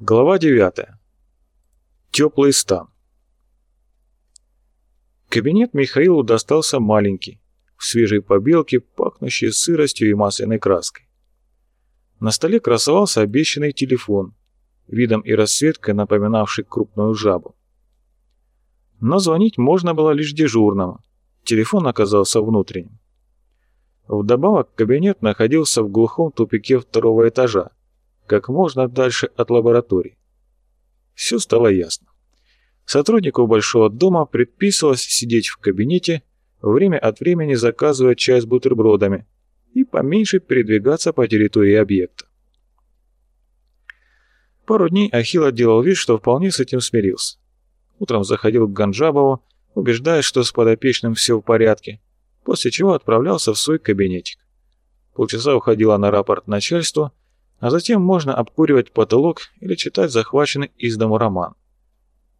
Глава 9. Теплый стан. Кабинет Михаилу достался маленький, в свежей побелке, пахнущей сыростью и масляной краской. На столе красовался обещанный телефон, видом и расцветкой напоминавший крупную жабу. Но звонить можно было лишь дежурному. Телефон оказался внутренним. Вдобавок кабинет находился в глухом тупике второго этажа, как можно дальше от лаборатории. Все стало ясно. Сотруднику Большого дома предписывалось сидеть в кабинете, время от времени заказывая чай с бутербродами и поменьше передвигаться по территории объекта. Пару дней Ахилла делал вид, что вполне с этим смирился. Утром заходил к Ганджабову, убеждаясь, что с подопечным все в порядке, после чего отправлялся в свой кабинетик. Полчаса уходила на рапорт начальству, а затем можно обкуривать потолок или читать захваченный из дому роман.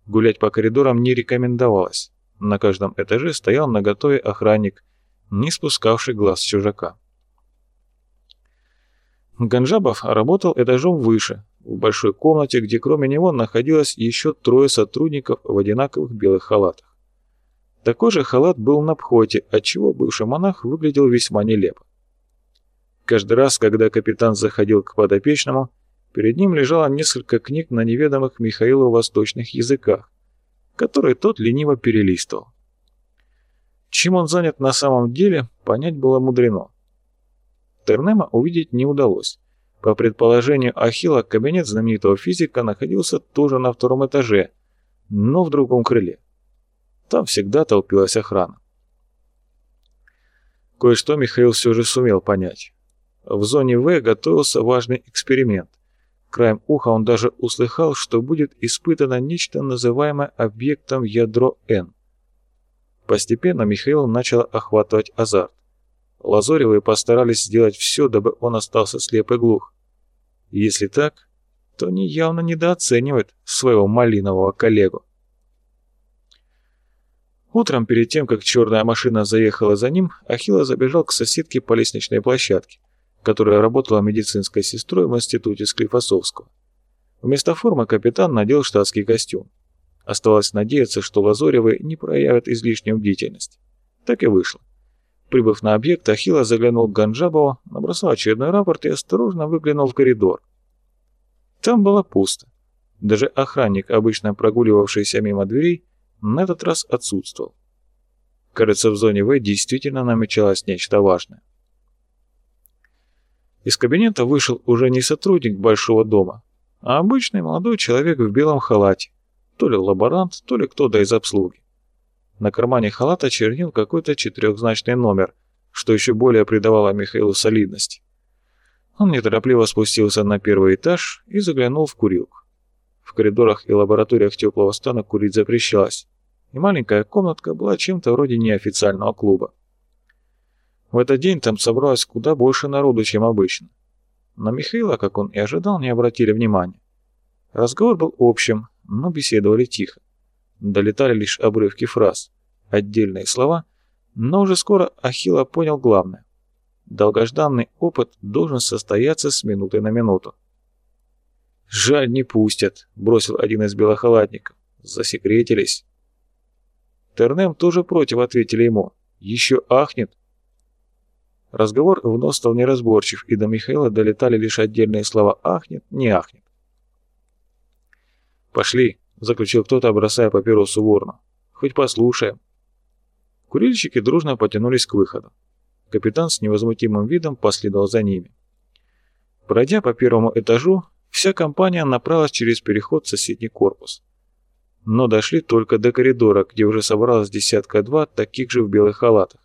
Гулять по коридорам не рекомендовалось. На каждом этаже стоял наготове охранник, не спускавший глаз чужака. Ганжабов работал этажом выше, в большой комнате, где кроме него находилось еще трое сотрудников в одинаковых белых халатах. Такой же халат был на пхоте, отчего бывший монах выглядел весьма нелепо. Каждый раз, когда капитан заходил к подопечному, перед ним лежало несколько книг на неведомых Михаилу восточных языках, которые тот лениво перелистывал. Чем он занят на самом деле, понять было мудрено. Тернема увидеть не удалось. По предположению Ахилла, кабинет знаменитого физика находился тоже на втором этаже, но в другом крыле. Там всегда толпилась охрана. Кое-что Михаил все же сумел понять. В зоне В готовился важный эксперимент. Краем уха он даже услыхал, что будет испытано нечто называемое объектом ядро N. Постепенно Михаил начал охватывать азарт. Лазоревы постарались сделать все, дабы он остался слеп и глух. Если так, то они явно недооценивают своего малинового коллегу. Утром, перед тем, как черная машина заехала за ним, Ахилла забежал к соседке по лестничной площадке которая работала медицинской сестрой в институте Склифосовского. Вместо формы капитан надел штатский костюм. Оставалось надеяться, что Лазоревы не проявят излишнюю бдительность. Так и вышло. Прибыв на объект, Ахилла заглянул к Ганджабову, набросал очередной рапорт и осторожно выглянул в коридор. Там было пусто. Даже охранник, обычно прогуливавшийся мимо дверей, на этот раз отсутствовал. Кажется, в зоне В действительно намечалось нечто важное. Из кабинета вышел уже не сотрудник Большого дома, а обычный молодой человек в белом халате, то ли лаборант, то ли кто-то из обслуги. На кармане халата чернил какой-то четырехзначный номер, что еще более придавало Михаилу солидности. Он неторопливо спустился на первый этаж и заглянул в курилку. В коридорах и лабораториях теплого стана курить запрещалось, и маленькая комнатка была чем-то вроде неофициального клуба. В этот день там собралось куда больше народу, чем обычно. На Михаила, как он и ожидал, не обратили внимания. Разговор был общим, но беседовали тихо. Долетали лишь обрывки фраз, отдельные слова, но уже скоро Ахилла понял главное. Долгожданный опыт должен состояться с минуты на минуту. «Жаль, не пустят», — бросил один из белохалатников. «Засекретились». Тернем тоже против, ответили ему. «Еще ахнет, Разговор вновь стал неразборчив, и до Михаила долетали лишь отдельные слова «ахнет», «не ахнет». «Пошли», — заключил кто-то, бросая папиросу ворну. «Хоть послушаем». Курильщики дружно потянулись к выходу. Капитан с невозмутимым видом последовал за ними. Пройдя по первому этажу, вся компания направилась через переход в соседний корпус. Но дошли только до коридора, где уже собралось десятка-два таких же в белых халатах.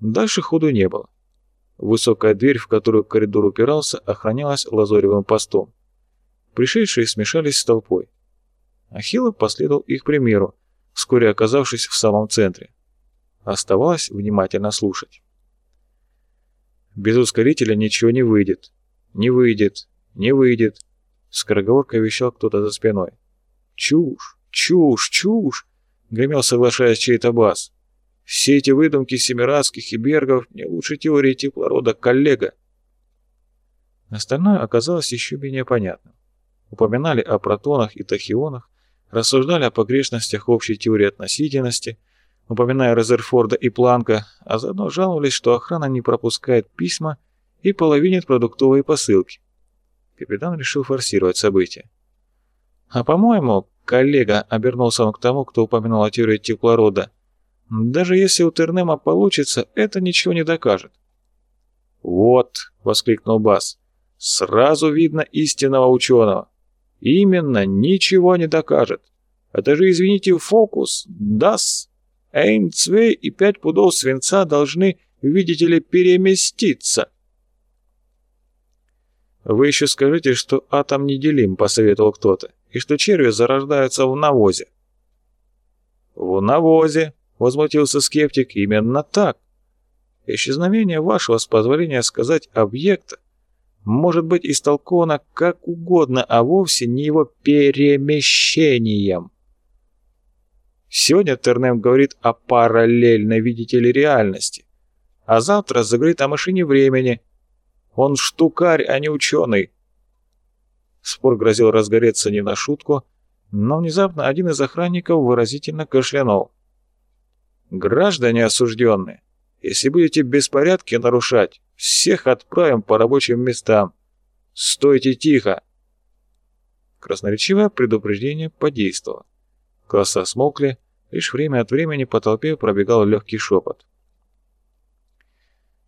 Дальше ходу не было. Высокая дверь, в которую коридор упирался, охранялась лазоревым постом. Пришедшие смешались с толпой. Ахилла последовал их примеру, вскоре оказавшись в самом центре. Оставалось внимательно слушать. Без ускорителя ничего не выйдет. Не выйдет. Не выйдет. Скороговоркой вещал кто-то за спиной. Чушь, чушь, чушь! Гремел, соглашаясь, чей-то бас. Все эти выдумки Семирадских и Бергов не лучше теории теплорода коллега. Остальное оказалось еще менее понятным. упоминали о протонах и тахионах, рассуждали о погрешностях общей теории относительности, упоминая Резерфорда и Планка, а заодно жаловались, что охрана не пропускает письма и половинит продуктовые посылки. Капитан решил форсировать события. «А по-моему, коллега», — обернулся он к тому, кто упомянул о теории теплорода, «даже если у Тернема получится, это ничего не докажет». «Вот», — воскликнул Бас, — «сразу видно истинного ученого. Именно, ничего не докажет. Это же, извините, фокус, дас. Эйн-2 и пять пудов свинца должны, видите ли, переместиться». «Вы еще скажите, что атом неделим», — посоветовал кто-то, «и что черви зарождаются в навозе». «В навозе», — возмутился скептик, — «именно так. Исчезновение вашего, с позволения сказать, объекта может быть истолковано как угодно, а вовсе не его перемещением». Сегодня Тернем говорит о параллельной, видите ли, реальности, а завтра заговорит о машине времени — он штукарь, а не ученый. Спор грозил разгореться не на шутку, но внезапно один из охранников выразительно кашлянул. «Граждане осужденные, если будете беспорядки нарушать, всех отправим по рабочим местам. Стойте тихо!» Красноречивое предупреждение подействовало. Класса смолкли, лишь время от времени по толпе пробегал легкий шепот.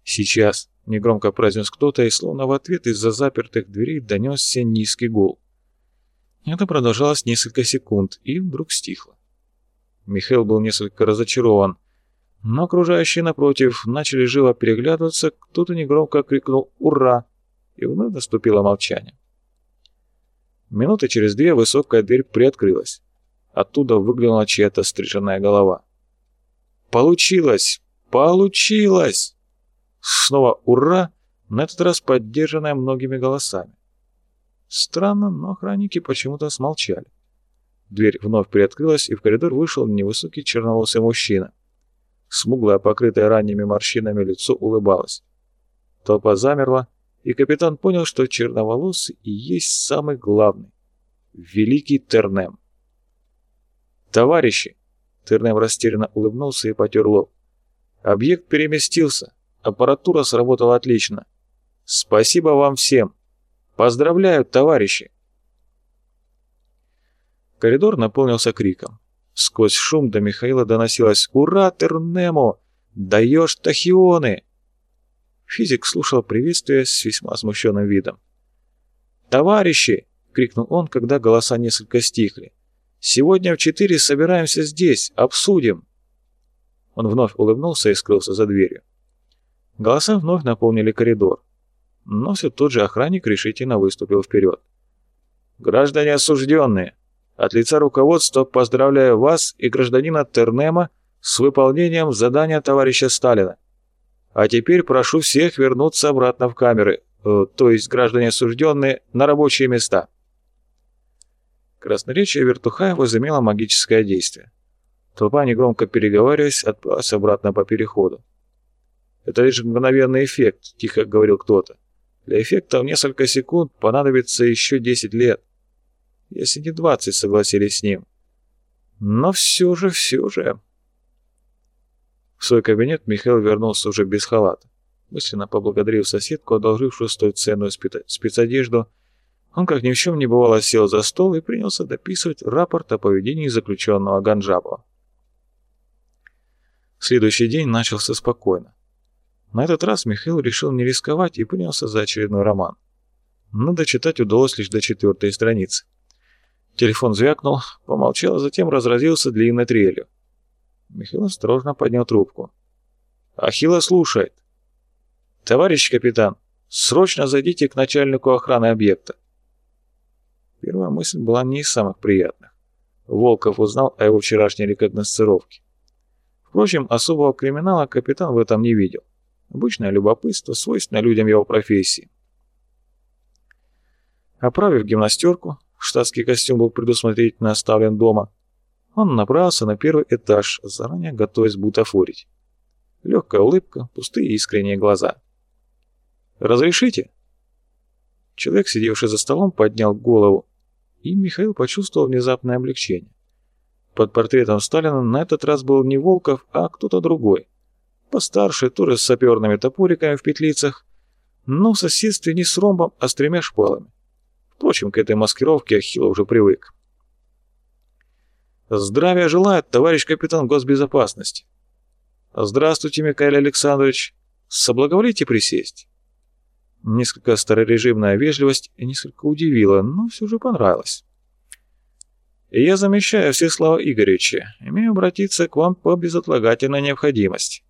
«Сейчас Негромко произнес кто-то, и словно в ответ из-за запертых дверей донесся низкий гул. Это продолжалось несколько секунд, и вдруг стихло. Михаил был несколько разочарован, но окружающие напротив начали живо переглядываться, кто-то негромко крикнул «Ура!» и вновь наступило молчание. Минуты через две высокая дверь приоткрылась. Оттуда выглянула чья-то стриженная голова. «Получилось! Получилось!» Снова «Ура!», на этот раз поддержанная многими голосами. Странно, но охранники почему-то смолчали. Дверь вновь приоткрылась, и в коридор вышел невысокий черноволосый мужчина. Смуглое, покрытое ранними морщинами лицо улыбалось. Толпа замерла, и капитан понял, что черноволосый и есть самый главный — великий Тернем. «Товарищи!» — Тернем растерянно улыбнулся и потер лоб. «Объект переместился. Аппаратура сработала отлично. Спасибо вам всем. Поздравляю, товарищи. Коридор наполнился криком. Сквозь шум до Михаила доносилось «Ура, Тернемо! Даешь тахионы!» Физик слушал приветствие с весьма смущенным видом. «Товарищи!» — крикнул он, когда голоса несколько стихли. «Сегодня в четыре собираемся здесь, обсудим!» Он вновь улыбнулся и скрылся за дверью. Голоса вновь наполнили коридор. Но все тот же охранник решительно выступил вперед. «Граждане осужденные, от лица руководства поздравляю вас и гражданина Тернема с выполнением задания товарища Сталина. А теперь прошу всех вернуться обратно в камеры, э, то есть граждане осужденные, на рабочие места». Красноречие Вертухаева возымело магическое действие. Толпа, негромко переговариваясь, отправилась обратно по переходу. Это лишь мгновенный эффект, тихо говорил кто-то. Для эффекта в несколько секунд понадобится еще 10 лет. Если не 20, согласились с ним. Но все же, все же... В свой кабинет Михаил вернулся уже без халата. Мысленно поблагодарив соседку, одолжившую столь ценную спецодежду, он, как ни в чем не бывало, сел за стол и принялся дописывать рапорт о поведении заключенного Ганджабова. Следующий день начался спокойно. На этот раз Михаил решил не рисковать и принялся за очередной роман. Но дочитать удалось лишь до четвертой страницы. Телефон звякнул, помолчал, а затем разразился длинной трелью. Михаил осторожно поднял трубку. «Ахилла слушает». «Товарищ капитан, срочно зайдите к начальнику охраны объекта». Первая мысль была не из самых приятных. Волков узнал о его вчерашней рекогносцировке. Впрочем, особого криминала капитан в этом не видел. Обычное любопытство, свойственное людям его профессии. Оправив гимнастерку, штатский костюм был предусмотрительно оставлен дома, он направился на первый этаж, заранее готовясь бутафорить. Легкая улыбка, пустые искренние глаза. «Разрешите?» Человек, сидевший за столом, поднял голову. и Михаил почувствовал внезапное облегчение. Под портретом Сталина на этот раз был не Волков, а кто-то другой. Постарше, тоже с саперными топориками в петлицах, но в соседстве не с ромбом, а с тремя шпалами. Впрочем, к этой маскировке Ахилл уже привык. «Здравия желает, товарищ капитан госбезопасности!» «Здравствуйте, Михаил Александрович! Соблаговолите присесть!» Несколько старорежимная вежливость несколько удивила, но все же понравилась. «Я замещаю Всеслава Игоревича. Имею обратиться к вам по безотлагательной необходимости».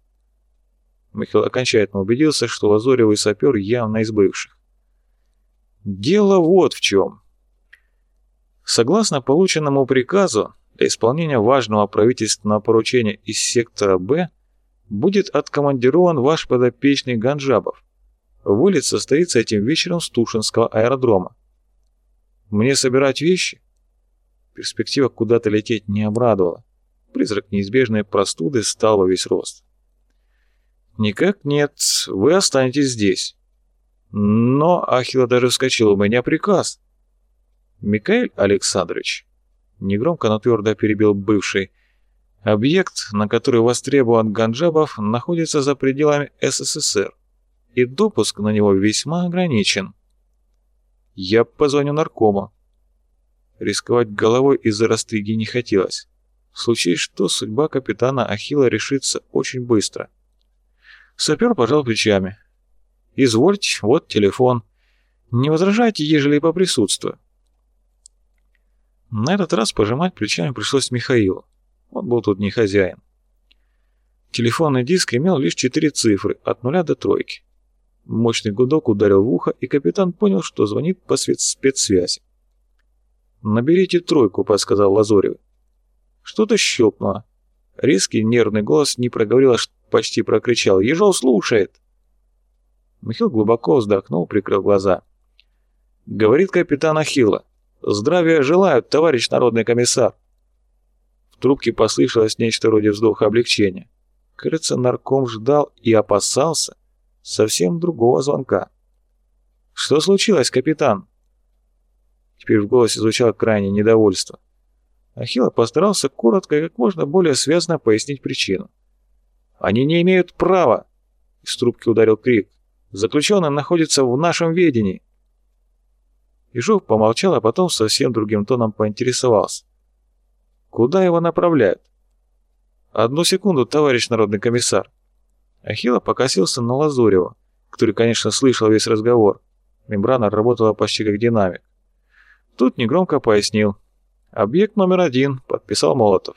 Михаил окончательно убедился, что Лазоревый сапер явно из бывших. «Дело вот в чем. Согласно полученному приказу, для исполнения важного правительственного поручения из сектора «Б» будет откомандирован ваш подопечный Ганджабов. Вылет состоится этим вечером с Тушинского аэродрома. Мне собирать вещи? Перспектива куда-то лететь не обрадовала. Призрак неизбежной простуды стал во весь рост. «Никак нет, вы останетесь здесь». Но Ахилла даже вскочил, у меня приказ. «Микаэль Александрович», — негромко, но твердо перебил бывший, «объект, на который востребован Ганджабов, находится за пределами СССР и допуск на него весьма ограничен. Я позвоню наркому. Рисковать головой из-за растыги не хотелось. В случае что, судьба капитана Ахилла решится очень быстро. Сапер пожал плечами. «Извольте, вот телефон. Не возражайте, ежели поприсутствую». На этот раз пожимать плечами пришлось Михаилу. Он был тут не хозяин. Телефонный диск имел лишь четыре цифры, от нуля до тройки. Мощный гудок ударил в ухо, и капитан понял, что звонит по спецсвязи. «Наберите тройку», — подсказал Лазорев. Что-то щелкнуло. Резкий нервный голос не проговорил, а почти прокричал. «Ежов слушает!» Михаил глубоко вздохнул, прикрыл глаза. «Говорит капитан Ахилла. Здравия желают, товарищ народный комиссар!» В трубке послышалось нечто вроде вздоха облегчения. Кажется, нарком ждал и опасался, совсем другого звонка. «Что случилось, капитан?» Теперь в голосе звучало крайнее недовольство. Ахилла постарался коротко и как можно более связно пояснить причину. «Они не имеют права!» Из трубки ударил крик. «Заключенный находится в нашем ведении!» Ежов помолчал, а потом совсем другим тоном поинтересовался. «Куда его направляют?» «Одну секунду, товарищ народный комиссар!» Ахилла покосился на Лазурева, который, конечно, слышал весь разговор. Мембрана работала почти как динамик. Тут негромко пояснил. «Объект номер один», — подписал Молотов.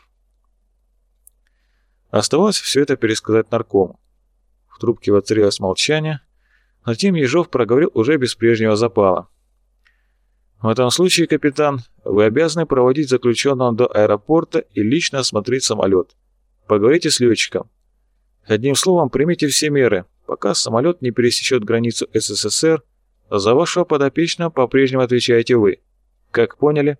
Оставалось все это пересказать наркому. В трубке воцарилось молчание, затем Ежов проговорил уже без прежнего запала. «В этом случае, капитан, вы обязаны проводить заключенного до аэропорта и лично осмотреть самолет. Поговорите с летчиком. Одним словом, примите все меры, пока самолет не пересечет границу СССР, за вашего подопечного по-прежнему отвечаете вы. Как поняли?»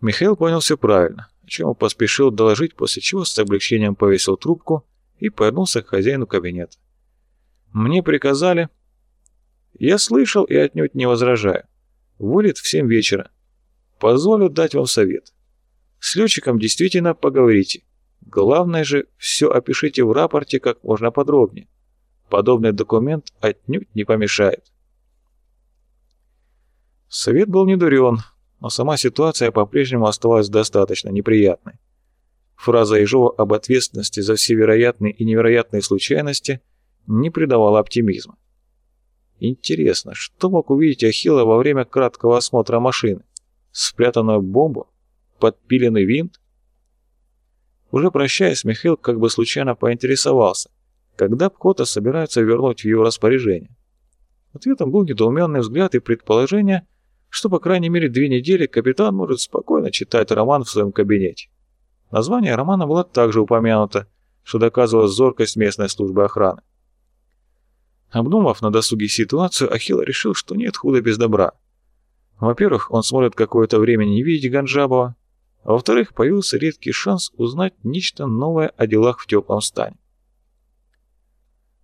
Михаил понял все правильно, о чем поспешил доложить, после чего с облегчением повесил трубку и повернулся к хозяину кабинета. «Мне приказали...» «Я слышал и отнюдь не возражаю. Вылет в семь вечера. Позволю дать вам совет. С летчиком действительно поговорите. Главное же, все опишите в рапорте как можно подробнее. Подобный документ отнюдь не помешает. Совет был не дурен, но сама ситуация по-прежнему оставалась достаточно неприятной. Фраза Ежова об ответственности за все вероятные и невероятные случайности не придавала оптимизма. Интересно, что мог увидеть Ахилла во время краткого осмотра машины? Спрятанную бомбу? Подпиленный винт? Уже прощаясь, Михаил как бы случайно поинтересовался, когда Пкота собирается вернуть в его распоряжение. Ответом был недоуменный взгляд и предположение, что по крайней мере две недели капитан может спокойно читать роман в своем кабинете. Название романа было также упомянуто, что доказывало зоркость местной службы охраны. Обдумав на досуге ситуацию, Ахилл решил, что нет худа без добра. Во-первых, он сможет какое-то время не видеть Ганджабова, во-вторых, появился редкий шанс узнать нечто новое о делах в теплом стане.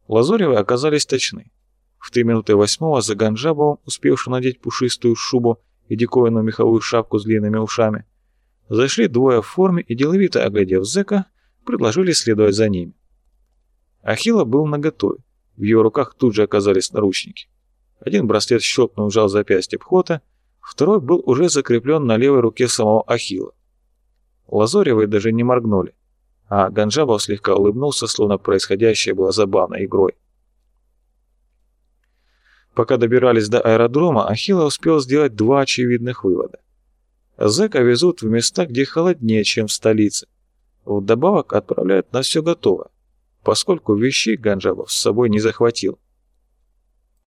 Лазоревы оказались точны. В три минуты восьмого за Ганджабовым, успевшим надеть пушистую шубу и диковинную меховую шапку с длинными ушами, зашли двое в форме и, деловито оглядев зэка, предложили следовать за ними. Ахилла был наготове, в его руках тут же оказались наручники. Один браслет щелкнул сжал запястье Пхота, второй был уже закреплен на левой руке самого Ахилла. Лазоревы даже не моргнули, а Ганжабов слегка улыбнулся, словно происходящее было забавной игрой. Пока добирались до аэродрома, Ахилла успел сделать два очевидных вывода. Зэка везут в места, где холоднее, чем в столице. Вдобавок отправляют на все готово, поскольку вещей Ганжабов с собой не захватил.